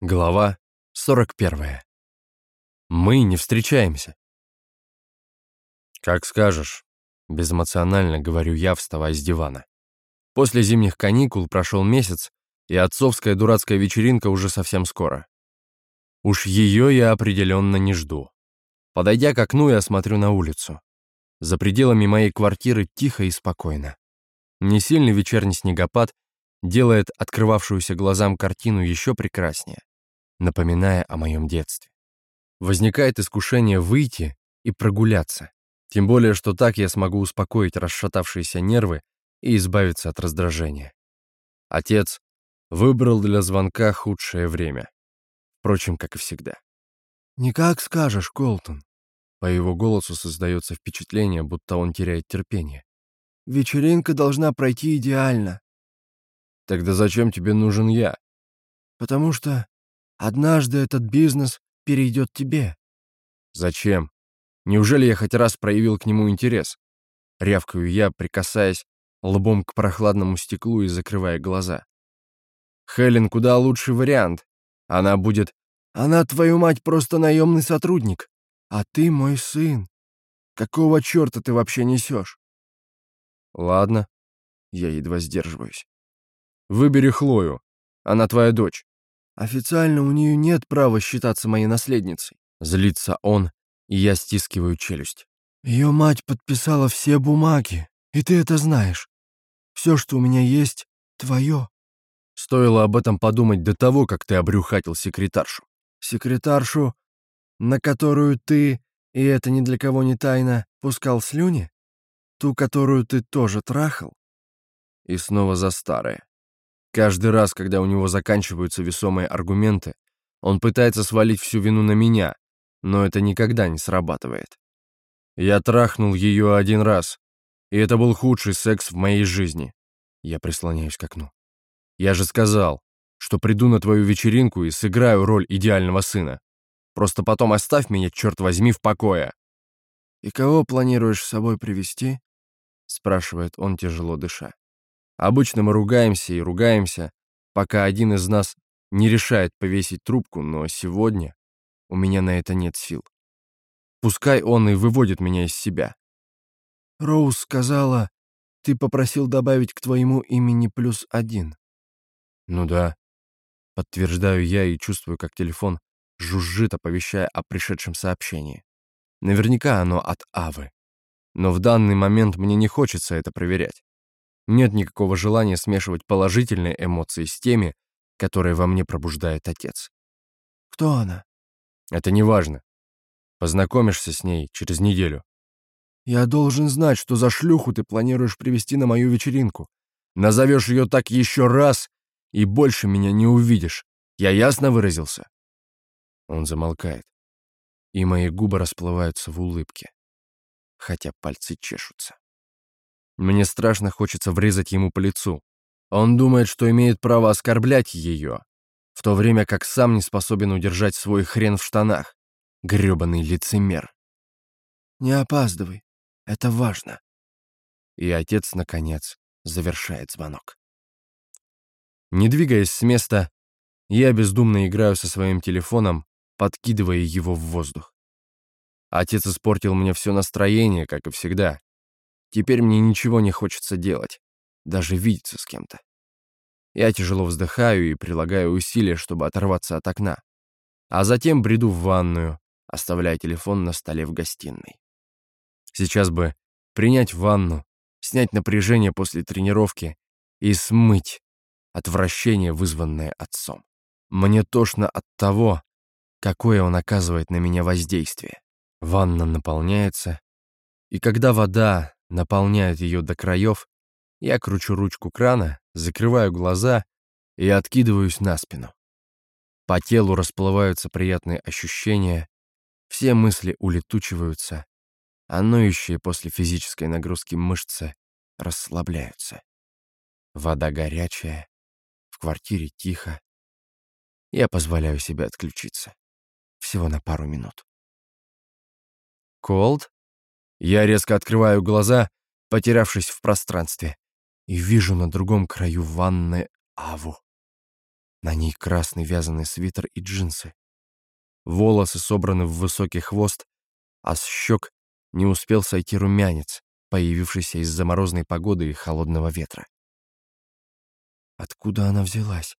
Глава 41. Мы не встречаемся. «Как скажешь», — безэмоционально говорю я, вставая с дивана. После зимних каникул прошел месяц, и отцовская дурацкая вечеринка уже совсем скоро. Уж ее я определенно не жду. Подойдя к окну, я смотрю на улицу. За пределами моей квартиры тихо и спокойно. Несильный вечерний снегопад делает открывавшуюся глазам картину еще прекраснее напоминая о моем детстве. Возникает искушение выйти и прогуляться, тем более, что так я смогу успокоить расшатавшиеся нервы и избавиться от раздражения. Отец выбрал для звонка худшее время. Впрочем, как и всегда. «Никак скажешь, Колтон». По его голосу создается впечатление, будто он теряет терпение. «Вечеринка должна пройти идеально». «Тогда зачем тебе нужен я?» «Потому что Однажды этот бизнес перейдет тебе. Зачем? Неужели я хоть раз проявил к нему интерес? Рявкаю я, прикасаясь лбом к прохладному стеклу и закрывая глаза. Хелен куда лучший вариант. Она будет... Она, твою мать, просто наемный сотрудник. А ты мой сын. Какого черта ты вообще несешь? Ладно. Я едва сдерживаюсь. Выбери Хлою. Она твоя дочь. Официально у нее нет права считаться моей наследницей. Злится он, и я стискиваю челюсть. Ее мать подписала все бумаги, и ты это знаешь. Все, что у меня есть, твое. Стоило об этом подумать до того, как ты обрюхатил секретаршу. Секретаршу, на которую ты, и это ни для кого не тайна, пускал слюни? Ту, которую ты тоже трахал? И снова за старое. Каждый раз, когда у него заканчиваются весомые аргументы, он пытается свалить всю вину на меня, но это никогда не срабатывает. Я трахнул ее один раз, и это был худший секс в моей жизни. Я прислоняюсь к окну. Я же сказал, что приду на твою вечеринку и сыграю роль идеального сына. Просто потом оставь меня, черт возьми, в покое. «И кого планируешь с собой привести? спрашивает он, тяжело дыша. Обычно мы ругаемся и ругаемся, пока один из нас не решает повесить трубку, но сегодня у меня на это нет сил. Пускай он и выводит меня из себя. Роуз сказала, ты попросил добавить к твоему имени плюс один. Ну да. Подтверждаю я и чувствую, как телефон жужжит, оповещая о пришедшем сообщении. Наверняка оно от Авы. Но в данный момент мне не хочется это проверять. Нет никакого желания смешивать положительные эмоции с теми, которые во мне пробуждает отец. «Кто она?» «Это не важно. Познакомишься с ней через неделю». «Я должен знать, что за шлюху ты планируешь привести на мою вечеринку. Назовешь ее так еще раз, и больше меня не увидишь. Я ясно выразился?» Он замолкает, и мои губы расплываются в улыбке, хотя пальцы чешутся. Мне страшно хочется врезать ему по лицу. Он думает, что имеет право оскорблять ее, в то время как сам не способен удержать свой хрен в штанах. Грёбаный лицемер. «Не опаздывай, это важно». И отец, наконец, завершает звонок. Не двигаясь с места, я бездумно играю со своим телефоном, подкидывая его в воздух. Отец испортил мне все настроение, как и всегда. Теперь мне ничего не хочется делать, даже видеться с кем-то. Я тяжело вздыхаю и прилагаю усилия, чтобы оторваться от окна. А затем бреду в ванную, оставляя телефон на столе в гостиной. Сейчас бы принять ванну, снять напряжение после тренировки и смыть отвращение, вызванное отцом. Мне тошно от того, какое он оказывает на меня воздействие. Ванна наполняется, и когда вода наполняет ее до краев, я кручу ручку крана, закрываю глаза и откидываюсь на спину. По телу расплываются приятные ощущения, все мысли улетучиваются, а ноющие после физической нагрузки мышцы расслабляются. Вода горячая, в квартире тихо. Я позволяю себе отключиться. Всего на пару минут. «Колд?» Я резко открываю глаза, потерявшись в пространстве, и вижу на другом краю ванны Аву. На ней красный вязаный свитер и джинсы. Волосы собраны в высокий хвост, а с щек не успел сойти румянец, появившийся из-за морозной погоды и холодного ветра. Откуда она взялась?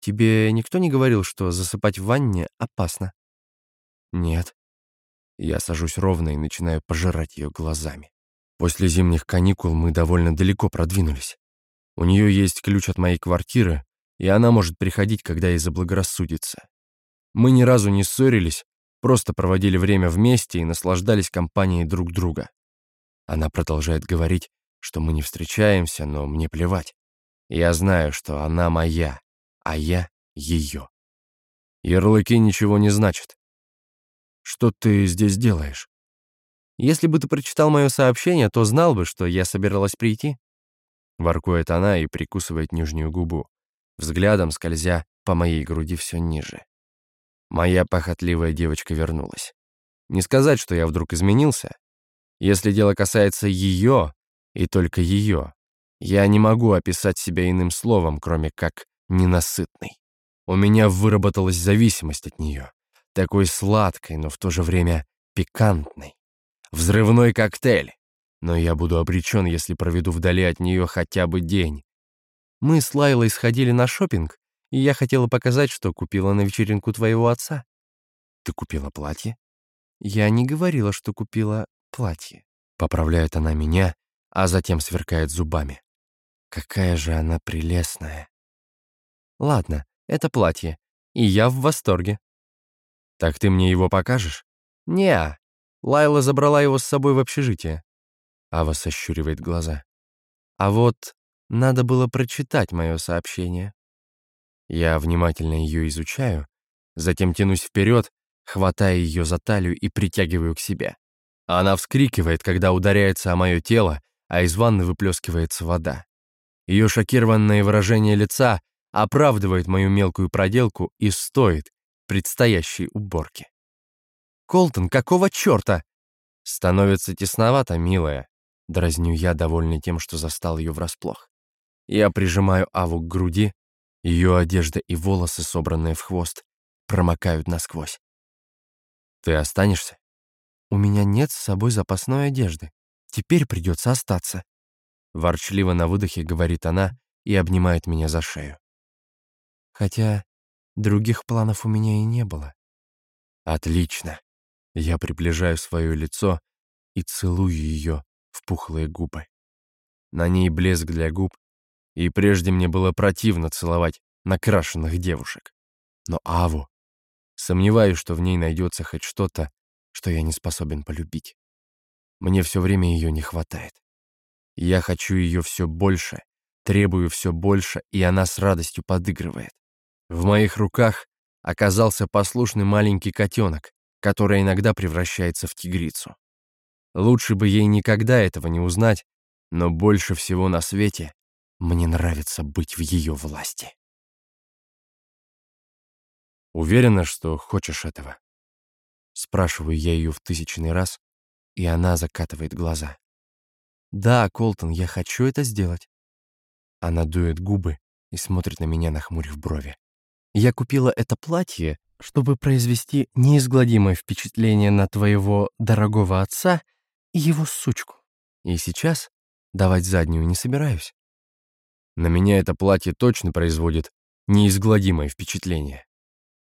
Тебе никто не говорил, что засыпать в ванне опасно? Нет. Я сажусь ровно и начинаю пожирать ее глазами. После зимних каникул мы довольно далеко продвинулись. У нее есть ключ от моей квартиры, и она может приходить, когда ей заблагорассудится. Мы ни разу не ссорились, просто проводили время вместе и наслаждались компанией друг друга. Она продолжает говорить, что мы не встречаемся, но мне плевать. Я знаю, что она моя, а я ее. Ярлыки ничего не значат. Что ты здесь делаешь? Если бы ты прочитал мое сообщение, то знал бы, что я собиралась прийти. Воркует она и прикусывает нижнюю губу, взглядом скользя по моей груди все ниже. Моя похотливая девочка вернулась. Не сказать, что я вдруг изменился. Если дело касается ее, и только ее, я не могу описать себя иным словом, кроме как ненасытный. У меня выработалась зависимость от нее, такой сладкой, но в то же время пикантной. Взрывной коктейль. Но я буду обречен, если проведу вдали от нее хотя бы день. Мы с Лайлой сходили на шопинг, и я хотела показать, что купила на вечеринку твоего отца. Ты купила платье? Я не говорила, что купила платье. Поправляет она меня, а затем сверкает зубами. Какая же она прелестная. Ладно, это платье, и я в восторге. Так ты мне его покажешь? Неа. Лайла забрала его с собой в общежитие. Ава сощуривает глаза. А вот надо было прочитать мое сообщение. Я внимательно ее изучаю, затем тянусь вперед, хватая ее за талию и притягиваю к себе. Она вскрикивает, когда ударяется о мое тело, а из ванны выплескивается вода. Ее шокированное выражение лица оправдывает мою мелкую проделку и стоит предстоящей уборки. «Колтон, какого черта?» «Становится тесновато, милая», — дразню я, довольный тем, что застал ее врасплох. Я прижимаю Аву к груди, ее одежда и волосы, собранные в хвост, промокают насквозь. «Ты останешься?» «У меня нет с собой запасной одежды. Теперь придется остаться», — ворчливо на выдохе говорит она и обнимает меня за шею. Хотя других планов у меня и не было. Отлично. Я приближаю свое лицо и целую ее в пухлые губы. На ней блеск для губ, и прежде мне было противно целовать накрашенных девушек. Но Аву... Сомневаюсь, что в ней найдется хоть что-то, что я не способен полюбить. Мне все время ее не хватает. Я хочу ее все больше, требую все больше, и она с радостью подыгрывает. В моих руках оказался послушный маленький котенок, который иногда превращается в тигрицу. Лучше бы ей никогда этого не узнать, но больше всего на свете мне нравится быть в ее власти. Уверена, что хочешь этого? Спрашиваю я ее в тысячный раз, и она закатывает глаза. Да, Колтон, я хочу это сделать. Она дует губы и смотрит на меня, нахмурив брови. Я купила это платье, чтобы произвести неизгладимое впечатление на твоего дорогого отца и его сучку. И сейчас давать заднюю не собираюсь. На меня это платье точно производит неизгладимое впечатление.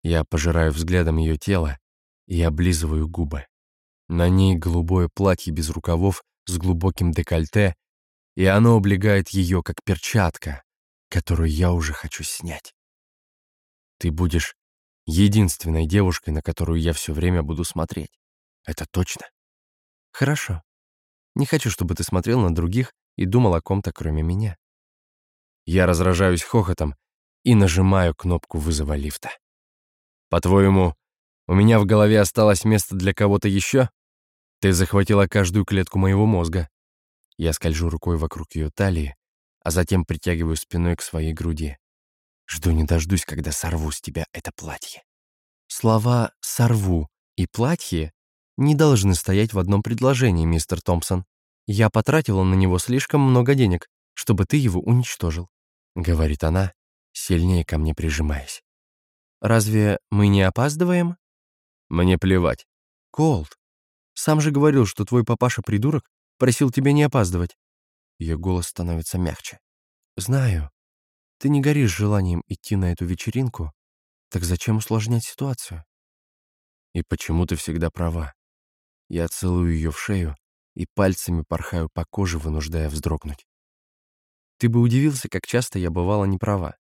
Я пожираю взглядом ее тело и облизываю губы. На ней голубое платье без рукавов с глубоким декольте, и оно облегает ее, как перчатка, которую я уже хочу снять. Ты будешь единственной девушкой, на которую я все время буду смотреть. Это точно. Хорошо. Не хочу, чтобы ты смотрел на других и думал о ком-то, кроме меня. Я разражаюсь хохотом и нажимаю кнопку вызова лифта. По-твоему, у меня в голове осталось место для кого-то еще? Ты захватила каждую клетку моего мозга. Я скольжу рукой вокруг ее талии, а затем притягиваю спиной к своей груди. Жду не дождусь, когда сорву с тебя это платье. Слова «сорву» и «платье» не должны стоять в одном предложении, мистер Томпсон. Я потратила на него слишком много денег, чтобы ты его уничтожил, — говорит она, сильнее ко мне прижимаясь. «Разве мы не опаздываем?» «Мне плевать». «Колд, сам же говорил, что твой папаша-придурок просил тебя не опаздывать». Ее голос становится мягче. «Знаю. Ты не горишь желанием идти на эту вечеринку, так зачем усложнять ситуацию?» «И почему ты всегда права?» Я целую ее в шею и пальцами порхаю по коже, вынуждая вздрогнуть. Ты бы удивился, как часто я бывала не права.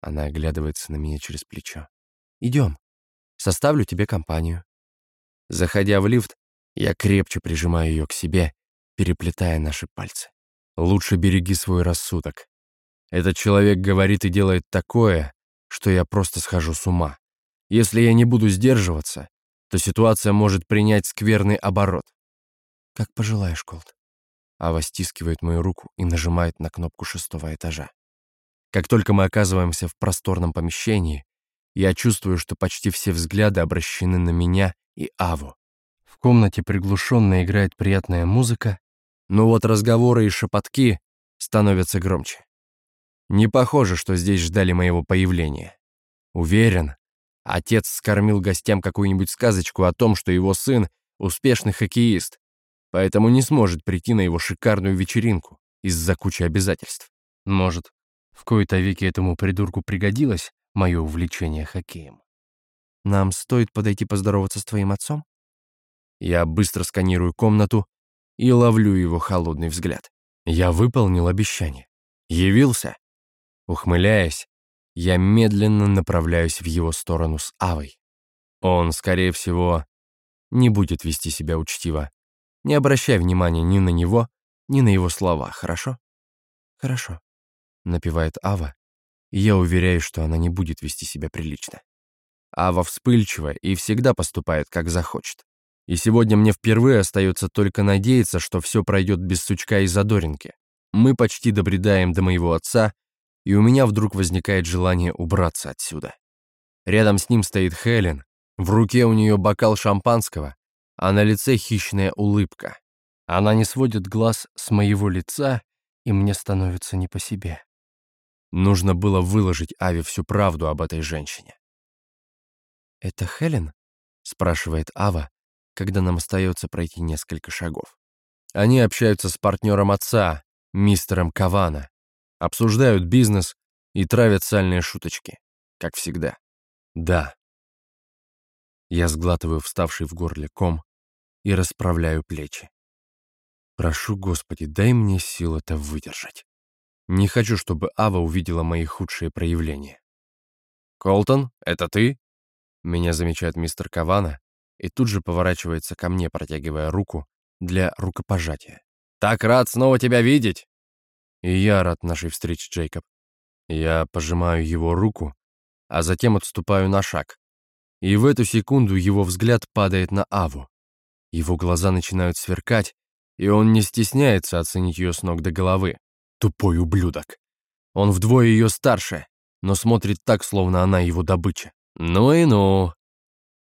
Она оглядывается на меня через плечо. Идем. Составлю тебе компанию. Заходя в лифт, я крепче прижимаю ее к себе, переплетая наши пальцы. Лучше береги свой рассудок. Этот человек говорит и делает такое, что я просто схожу с ума. Если я не буду сдерживаться, то ситуация может принять скверный оборот. «Как пожелаешь, Колт». Ава стискивает мою руку и нажимает на кнопку шестого этажа. Как только мы оказываемся в просторном помещении, я чувствую, что почти все взгляды обращены на меня и Аву. В комнате приглушенно играет приятная музыка, но вот разговоры и шепотки становятся громче. Не похоже, что здесь ждали моего появления. Уверен, отец скормил гостям какую-нибудь сказочку о том, что его сын — успешный хоккеист, поэтому не сможет прийти на его шикарную вечеринку из-за кучи обязательств. Может, в кои-то веки этому придурку пригодилось мое увлечение хоккеем. Нам стоит подойти поздороваться с твоим отцом? Я быстро сканирую комнату и ловлю его холодный взгляд. Я выполнил обещание. Явился. Ухмыляясь, я медленно направляюсь в его сторону с Авой. Он, скорее всего, не будет вести себя учтиво, не обращай внимания ни на него, ни на его слова, хорошо? Хорошо, напевает Ава, и я уверяю, что она не будет вести себя прилично. Ава вспыльчива и всегда поступает, как захочет. И сегодня мне впервые остается только надеяться, что все пройдет без сучка и задоринки. Мы почти добредаем до моего отца, и у меня вдруг возникает желание убраться отсюда. Рядом с ним стоит Хелен, в руке у нее бокал шампанского, а на лице хищная улыбка. Она не сводит глаз с моего лица, и мне становится не по себе. Нужно было выложить Аве всю правду об этой женщине. «Это Хелен?» — спрашивает Ава, когда нам остается пройти несколько шагов. Они общаются с партнером отца, мистером Кавана, обсуждают бизнес и травят сальные шуточки, как всегда. Да, я сглатываю вставший в горле ком и расправляю плечи. Прошу, Господи, дай мне сил это выдержать. Не хочу, чтобы Ава увидела мои худшие проявления. «Колтон, это ты?» Меня замечает мистер Кавана и тут же поворачивается ко мне, протягивая руку для рукопожатия. «Так рад снова тебя видеть!» И я рад нашей встрече, Джейкоб. Я пожимаю его руку, а затем отступаю на шаг, и в эту секунду его взгляд падает на Аву. Его глаза начинают сверкать, и он не стесняется оценить ее с ног до головы. Тупой ублюдок. Он вдвое ее старше, но смотрит так, словно она его добыча. Ну и ну.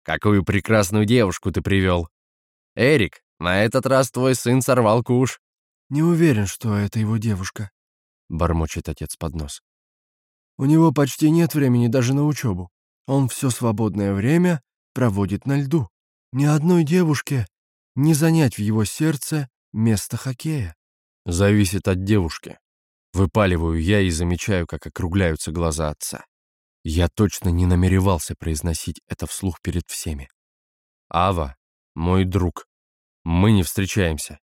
Какую прекрасную девушку ты привел. Эрик, на этот раз твой сын сорвал куш. Не уверен, что это его девушка, бормочет отец под нос. У него почти нет времени даже на учебу. Он все свободное время проводит на льду. Ни одной девушке не занять в его сердце место хоккея. Зависит от девушки. Выпаливаю я и замечаю, как округляются глаза отца. Я точно не намеревался произносить это вслух перед всеми. Ава — мой друг. Мы не встречаемся.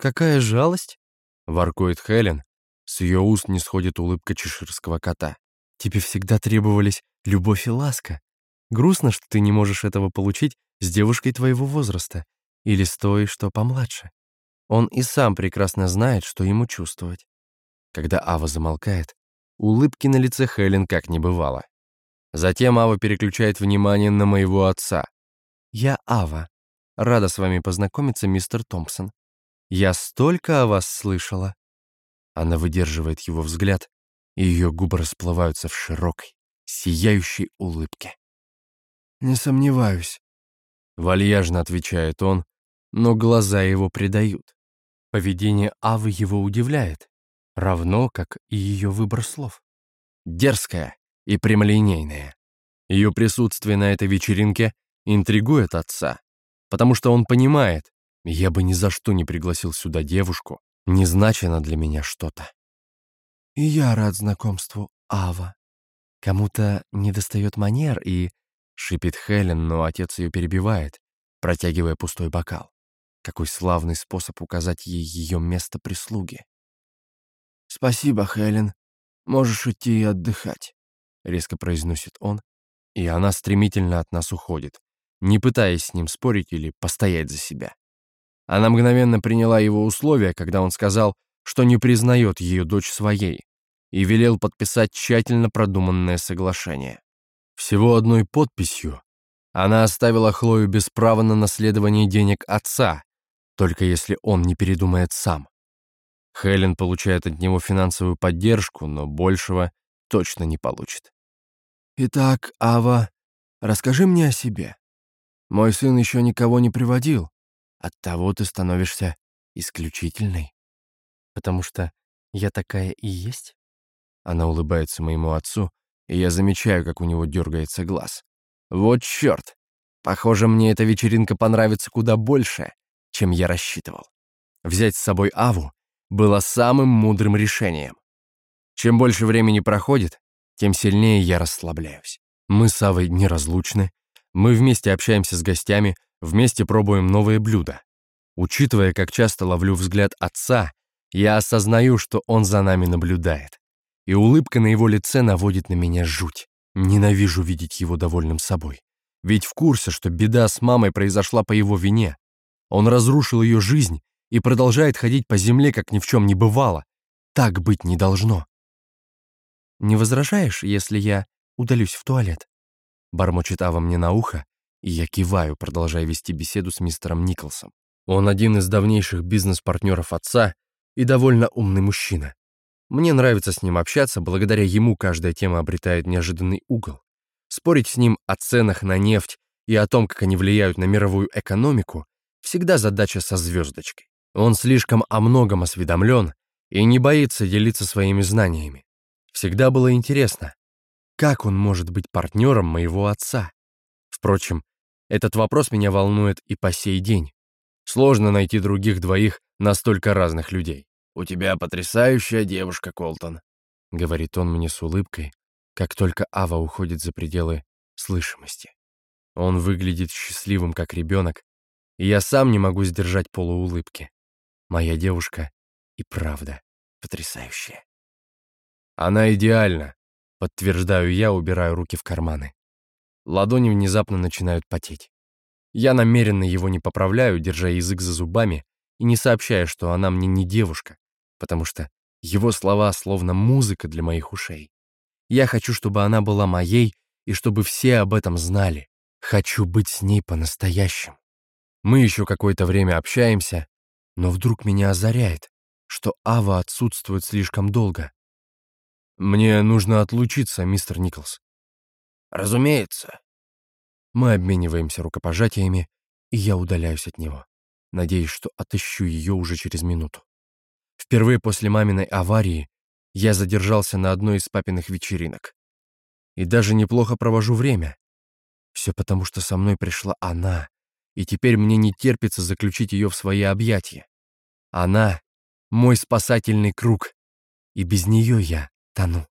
«Какая жалость!» — воркует Хелен. С ее уст не сходит улыбка чеширского кота. «Тебе всегда требовались любовь и ласка. Грустно, что ты не можешь этого получить с девушкой твоего возраста или с той, что помладше. Он и сам прекрасно знает, что ему чувствовать. Когда Ава замолкает, улыбки на лице Хелен как не бывало. Затем Ава переключает внимание на моего отца. «Я Ава. Рада с вами познакомиться, мистер Томпсон. Я столько о вас слышала». Она выдерживает его взгляд, и ее губы расплываются в широкой, сияющей улыбке. «Не сомневаюсь», — вальяжно отвечает он, но глаза его предают. Поведение Авы его удивляет, равно как и ее выбор слов. дерзкая и прямолинейная. Ее присутствие на этой вечеринке интригует отца, потому что он понимает, я бы ни за что не пригласил сюда девушку, не значено для меня что-то. И я рад знакомству, Ава. Кому-то недостает манер и... Шипит Хелен, но отец ее перебивает, протягивая пустой бокал. Какой славный способ указать ей ее место прислуги. «Спасибо, Хелен. Можешь идти и отдыхать», — резко произносит он, и она стремительно от нас уходит, не пытаясь с ним спорить или постоять за себя. Она мгновенно приняла его условия, когда он сказал, что не признает ее дочь своей, и велел подписать тщательно продуманное соглашение. Всего одной подписью она оставила Хлою без права на наследование денег отца, только если он не передумает сам. Хелен получает от него финансовую поддержку, но большего точно не получит. «Итак, Ава, расскажи мне о себе. Мой сын еще никого не приводил. Оттого ты становишься исключительной. Потому что я такая и есть?» Она улыбается моему отцу, и я замечаю, как у него дергается глаз. «Вот черт! Похоже, мне эта вечеринка понравится куда больше, чем я рассчитывал. Взять с собой Аву было самым мудрым решением. Чем больше времени проходит, тем сильнее я расслабляюсь. Мы с Авой неразлучны, мы вместе общаемся с гостями, вместе пробуем новые блюда. Учитывая, как часто ловлю взгляд отца, я осознаю, что он за нами наблюдает. И улыбка на его лице наводит на меня жуть. Ненавижу видеть его довольным собой. Ведь в курсе, что беда с мамой произошла по его вине. Он разрушил ее жизнь и продолжает ходить по земле, как ни в чем не бывало. Так быть не должно. «Не возражаешь, если я удалюсь в туалет?» Бормочет Ава мне на ухо, и я киваю, продолжая вести беседу с мистером Николсом. Он один из давнейших бизнес-партнеров отца и довольно умный мужчина. Мне нравится с ним общаться, благодаря ему каждая тема обретает неожиданный угол. Спорить с ним о ценах на нефть и о том, как они влияют на мировую экономику, всегда задача со звездочкой. Он слишком о многом осведомлен и не боится делиться своими знаниями. Всегда было интересно, как он может быть партнером моего отца? Впрочем, этот вопрос меня волнует и по сей день. Сложно найти других двоих настолько разных людей. «У тебя потрясающая девушка, Колтон», — говорит он мне с улыбкой, как только Ава уходит за пределы слышимости. Он выглядит счастливым, как ребенок, и я сам не могу сдержать полуулыбки. Моя девушка и правда потрясающая. Она идеальна, подтверждаю я, убираю руки в карманы. Ладони внезапно начинают потеть. Я намеренно его не поправляю, держа язык за зубами и не сообщая, что она мне не девушка, потому что его слова словно музыка для моих ушей. Я хочу, чтобы она была моей и чтобы все об этом знали. Хочу быть с ней по-настоящему. Мы еще какое-то время общаемся, но вдруг меня озаряет, что Ава отсутствует слишком долго. Мне нужно отлучиться, мистер Николс. Разумеется. Мы обмениваемся рукопожатиями, и я удаляюсь от него, надеясь, что отыщу ее уже через минуту. Впервые после маминой аварии я задержался на одной из папиных вечеринок. И даже неплохо провожу время. Все потому, что со мной пришла она, и теперь мне не терпится заключить ее в свои объятия. Она — мой спасательный круг, и без нее я тону.